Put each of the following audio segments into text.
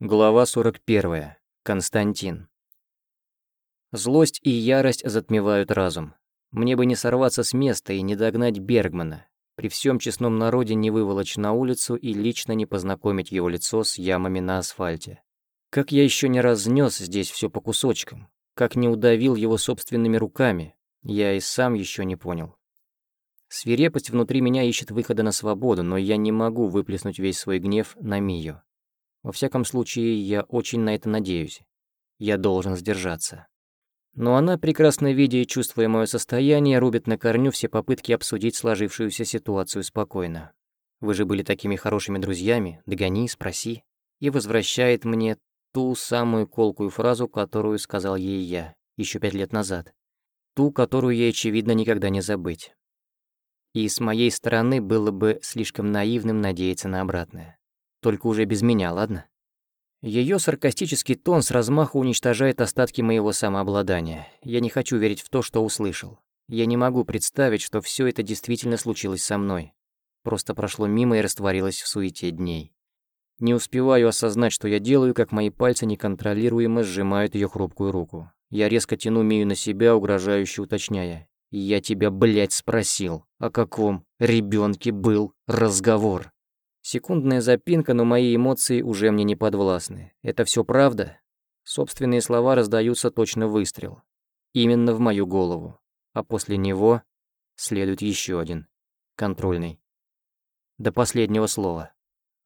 Глава 41. Константин. Злость и ярость затмевают разум. Мне бы не сорваться с места и не догнать Бергмана, при всем честном народе не выволочь на улицу и лично не познакомить его лицо с ямами на асфальте. Как я еще не разнес здесь все по кусочкам, как не удавил его собственными руками, я и сам еще не понял. Свирепость внутри меня ищет выхода на свободу, но я не могу выплеснуть весь свой гнев на Мию. Во всяком случае, я очень на это надеюсь. Я должен сдержаться. Но она, прекрасно видя и чувствуя мое состояние, рубит на корню все попытки обсудить сложившуюся ситуацию спокойно. «Вы же были такими хорошими друзьями, догони, спроси». И возвращает мне ту самую колкую фразу, которую сказал ей я еще пять лет назад. Ту, которую ей, очевидно, никогда не забыть. И с моей стороны было бы слишком наивным надеяться на обратное. Только уже без меня, ладно? Ее саркастический тон с размаху уничтожает остатки моего самообладания. Я не хочу верить в то, что услышал. Я не могу представить, что все это действительно случилось со мной. Просто прошло мимо и растворилось в суете дней. Не успеваю осознать, что я делаю, как мои пальцы неконтролируемо сжимают ее хрупкую руку. Я резко тяну Мию на себя, угрожающе уточняя. «Я тебя, блядь, спросил, о каком ребенке был разговор?» Секундная запинка, но мои эмоции уже мне не подвластны. Это все правда? Собственные слова раздаются точно выстрел. Именно в мою голову. А после него следует еще один. Контрольный. До последнего слова.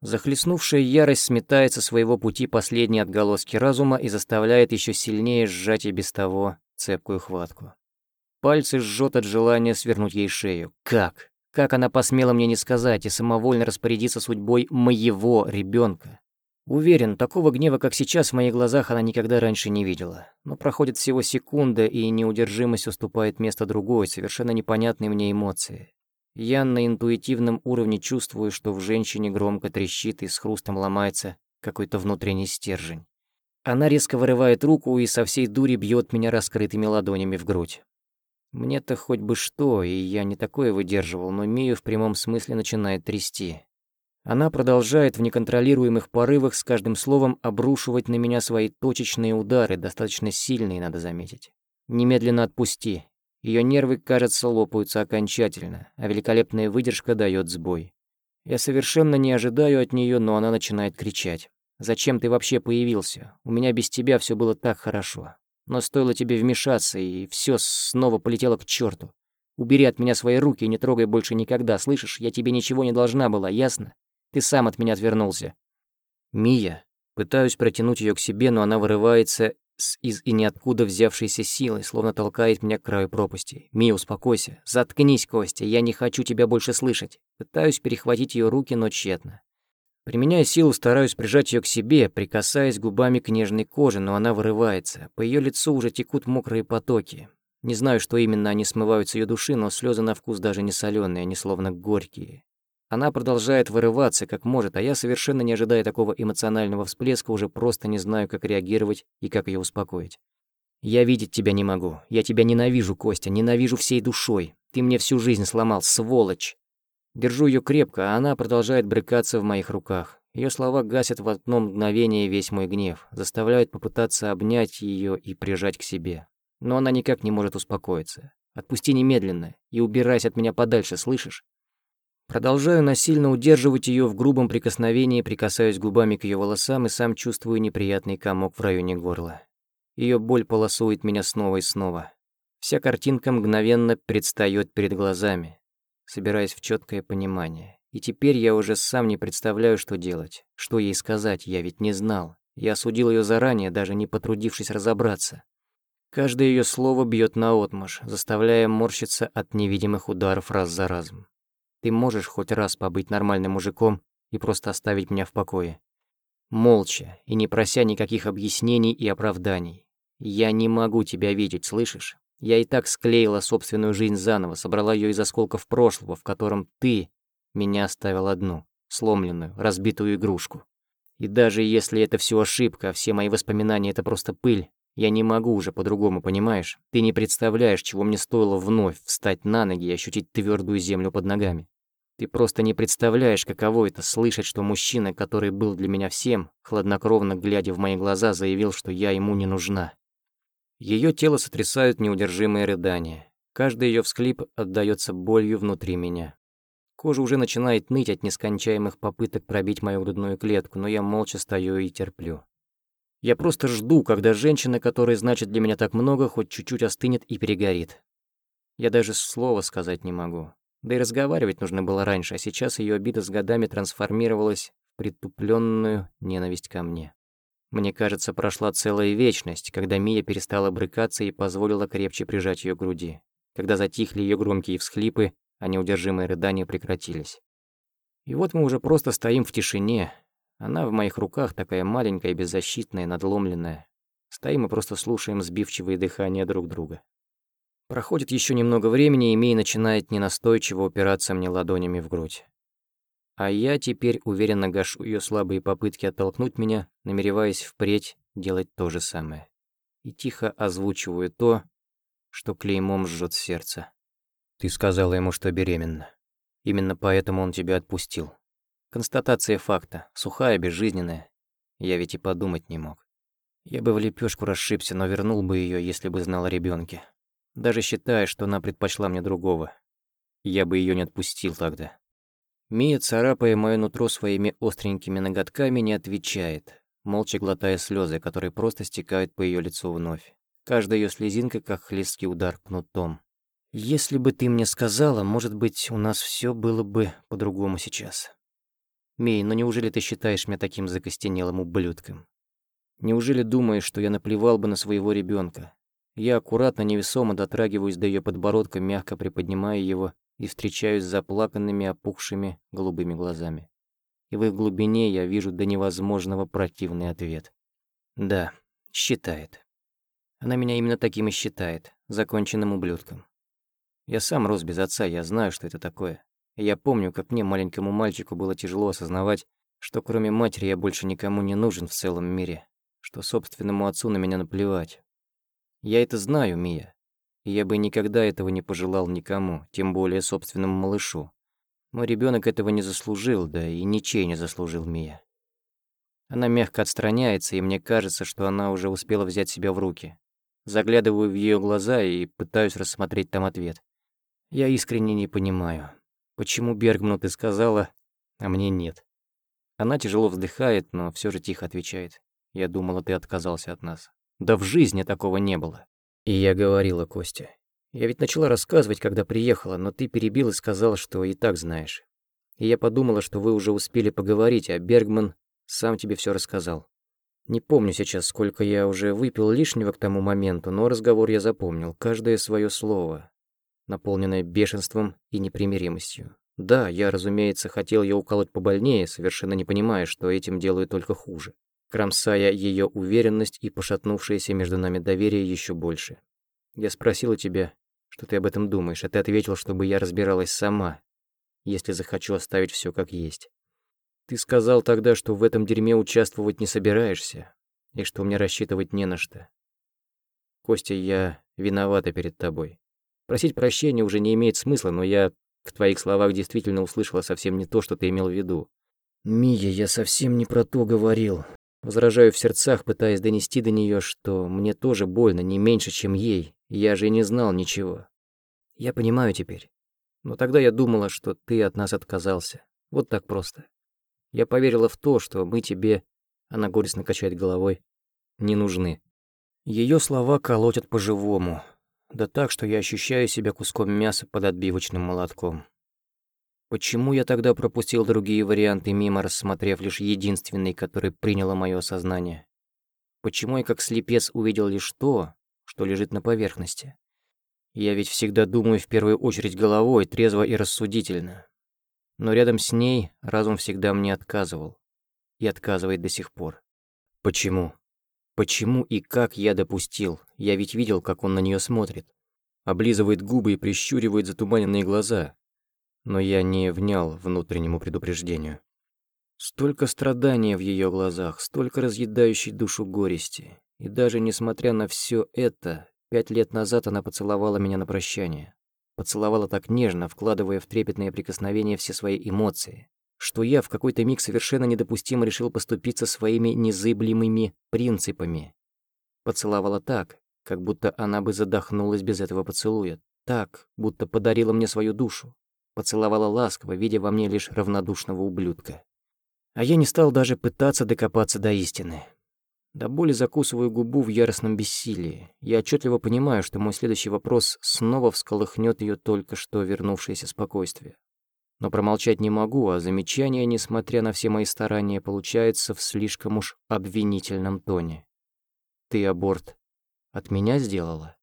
Захлестнувшая ярость сметает со своего пути последние отголоски разума и заставляет еще сильнее сжать и без того цепкую хватку. Пальцы жжет от желания свернуть ей шею. Как? Как она посмела мне не сказать и самовольно распорядиться судьбой моего ребенка? Уверен, такого гнева, как сейчас, в моих глазах она никогда раньше не видела. Но проходит всего секунда, и неудержимость уступает место другой, совершенно непонятной мне эмоции. Я на интуитивном уровне чувствую, что в женщине громко трещит и с хрустом ломается какой-то внутренний стержень. Она резко вырывает руку и со всей дури бьет меня раскрытыми ладонями в грудь. Мне-то хоть бы что, и я не такое выдерживал, но Мию в прямом смысле начинает трясти. Она продолжает в неконтролируемых порывах с каждым словом обрушивать на меня свои точечные удары, достаточно сильные, надо заметить. Немедленно отпусти. Ее нервы, кажется, лопаются окончательно, а великолепная выдержка дает сбой. Я совершенно не ожидаю от нее, но она начинает кричать. «Зачем ты вообще появился? У меня без тебя все было так хорошо. Но стоило тебе вмешаться, и все снова полетело к черту. Убери от меня свои руки и не трогай больше никогда, слышишь? Я тебе ничего не должна была, ясно? Ты сам от меня отвернулся. Мия. Пытаюсь протянуть ее к себе, но она вырывается с из и ниоткуда взявшейся силой, словно толкает меня к краю пропасти. «Мия, успокойся. Заткнись, Костя. Я не хочу тебя больше слышать». Пытаюсь перехватить ее руки, но тщетно. Применяя силу, стараюсь прижать ее к себе, прикасаясь губами к нежной коже, но она вырывается. По ее лицу уже текут мокрые потоки. Не знаю, что именно они смывают с ее души, но слезы на вкус даже не соленые, они словно горькие. Она продолжает вырываться, как может, а я, совершенно не ожидая такого эмоционального всплеска, уже просто не знаю, как реагировать и как ее успокоить. «Я видеть тебя не могу. Я тебя ненавижу, Костя, ненавижу всей душой. Ты мне всю жизнь сломал, сволочь!» Держу ее крепко, а она продолжает брыкаться в моих руках. Ее слова гасят в одно мгновение весь мой гнев, заставляют попытаться обнять ее и прижать к себе. Но она никак не может успокоиться. Отпусти немедленно и убирайся от меня подальше, слышишь? Продолжаю насильно удерживать ее в грубом прикосновении, прикасаюсь губами к ее волосам и сам чувствую неприятный комок в районе горла. Ее боль полосует меня снова и снова. Вся картинка мгновенно предстает перед глазами собираясь в четкое понимание. И теперь я уже сам не представляю, что делать. Что ей сказать, я ведь не знал. Я осудил ее заранее, даже не потрудившись разобраться. Каждое ее слово бьет наотмашь, заставляя морщиться от невидимых ударов раз за разом. Ты можешь хоть раз побыть нормальным мужиком и просто оставить меня в покое. Молча и не прося никаких объяснений и оправданий. Я не могу тебя видеть, слышишь? Я и так склеила собственную жизнь заново, собрала ее из осколков прошлого, в котором ты меня оставил одну, сломленную, разбитую игрушку. И даже если это все ошибка, а все мои воспоминания — это просто пыль, я не могу уже по-другому, понимаешь? Ты не представляешь, чего мне стоило вновь встать на ноги и ощутить твердую землю под ногами. Ты просто не представляешь, каково это слышать, что мужчина, который был для меня всем, хладнокровно глядя в мои глаза, заявил, что я ему не нужна. Ее тело сотрясают неудержимые рыдания. Каждый ее всклип отдаётся болью внутри меня. Кожа уже начинает ныть от нескончаемых попыток пробить мою грудную клетку, но я молча стою и терплю. Я просто жду, когда женщина, которая значит для меня так много, хоть чуть-чуть остынет и перегорит. Я даже слова сказать не могу. Да и разговаривать нужно было раньше, а сейчас ее обида с годами трансформировалась в притупленную ненависть ко мне. Мне кажется, прошла целая вечность, когда Мия перестала брыкаться и позволила крепче прижать ее к груди. Когда затихли ее громкие всхлипы, а неудержимые рыдания прекратились. И вот мы уже просто стоим в тишине. Она в моих руках такая маленькая, беззащитная, надломленная. Стоим и просто слушаем сбивчивые дыхания друг друга. Проходит еще немного времени, и Мия начинает ненастойчиво упираться мне ладонями в грудь. А я теперь уверенно гашу ее слабые попытки оттолкнуть меня, намереваясь впредь делать то же самое. И тихо озвучиваю то, что клеймом жжет сердце. Ты сказала ему, что беременна. Именно поэтому он тебя отпустил. Констатация факта, сухая, безжизненная. Я ведь и подумать не мог. Я бы в лепешку расшибся, но вернул бы ее, если бы знал о ребенке. Даже считая, что она предпочла мне другого. Я бы ее не отпустил тогда. Мия, царапая моё нутро своими остренькими ноготками, не отвечает, молча глотая слезы, которые просто стекают по ее лицу вновь. Каждая ее слезинка, как хлесткий удар кнутом. «Если бы ты мне сказала, может быть, у нас все было бы по-другому сейчас. Мей, ну неужели ты считаешь меня таким закостенелым ублюдком? Неужели думаешь, что я наплевал бы на своего ребенка, я аккуратно, невесомо дотрагиваюсь до ее подбородка, мягко приподнимая его и встречаюсь с заплаканными, опухшими голубыми глазами. И в их глубине я вижу до невозможного противный ответ. Да, считает. Она меня именно таким и считает, законченным ублюдком. Я сам рос без отца, я знаю, что это такое. я помню, как мне, маленькому мальчику, было тяжело осознавать, что кроме матери я больше никому не нужен в целом мире, что собственному отцу на меня наплевать, я это знаю, Мия. Я бы никогда этого не пожелал никому, тем более собственному малышу. Мой ребенок этого не заслужил, да и ничей не заслужил Мия. Она мягко отстраняется, и мне кажется, что она уже успела взять себя в руки. Заглядываю в ее глаза и пытаюсь рассмотреть там ответ. Я искренне не понимаю, почему Бергману ты сказала, а мне нет. Она тяжело вздыхает, но все же тихо отвечает. Я думала, ты отказался от нас. Да в жизни такого не было. И я говорила Костя. Я ведь начала рассказывать, когда приехала, но ты перебил и сказал, что и так знаешь. И я подумала, что вы уже успели поговорить, а Бергман сам тебе все рассказал. Не помню сейчас, сколько я уже выпил лишнего к тому моменту, но разговор я запомнил, каждое свое слово, наполненное бешенством и непримиримостью. Да, я, разумеется, хотел ее уколоть побольнее, совершенно не понимая, что этим делаю только хуже кромсая ее уверенность и пошатнувшееся между нами доверие еще больше. Я спросила тебя, что ты об этом думаешь, а ты ответил, чтобы я разбиралась сама, если захочу оставить все как есть. Ты сказал тогда, что в этом дерьме участвовать не собираешься, и что мне рассчитывать не на что. Костя, я виновата перед тобой. Просить прощения уже не имеет смысла, но я в твоих словах действительно услышала совсем не то, что ты имел в виду. «Мия, я совсем не про то говорил. Возражаю в сердцах, пытаясь донести до нее, что мне тоже больно, не меньше, чем ей. Я же и не знал ничего. Я понимаю теперь. Но тогда я думала, что ты от нас отказался. Вот так просто. Я поверила в то, что мы тебе, она горестно качает головой, не нужны. Ее слова колотят по-живому. Да так, что я ощущаю себя куском мяса под отбивочным молотком. Почему я тогда пропустил другие варианты мимо, рассмотрев лишь единственный, который приняло мое сознание? Почему я как слепец увидел лишь то, что лежит на поверхности? Я ведь всегда думаю в первую очередь головой, трезво и рассудительно. Но рядом с ней разум всегда мне отказывал. И отказывает до сих пор. Почему? Почему и как я допустил? Я ведь видел, как он на нее смотрит. Облизывает губы и прищуривает затуманенные глаза но я не внял внутреннему предупреждению. Столько страдания в ее глазах, столько разъедающей душу горести. И даже несмотря на все это, пять лет назад она поцеловала меня на прощание. поцеловала так нежно, вкладывая в трепетные прикосновения все свои эмоции, что я в какой-то миг совершенно недопустимо решил поступиться своими незыблемыми принципами. Поцеловала так, как будто она бы задохнулась без этого поцелуя, так, будто подарила мне свою душу. Поцеловала ласково, видя во мне лишь равнодушного ублюдка. А я не стал даже пытаться докопаться до истины. До боли закусываю губу в яростном бессилии. Я отчетливо понимаю, что мой следующий вопрос снова всколыхнет ее только что вернувшееся спокойствие. Но промолчать не могу, а замечание, несмотря на все мои старания, получается в слишком уж обвинительном тоне. «Ты аборт от меня сделала?»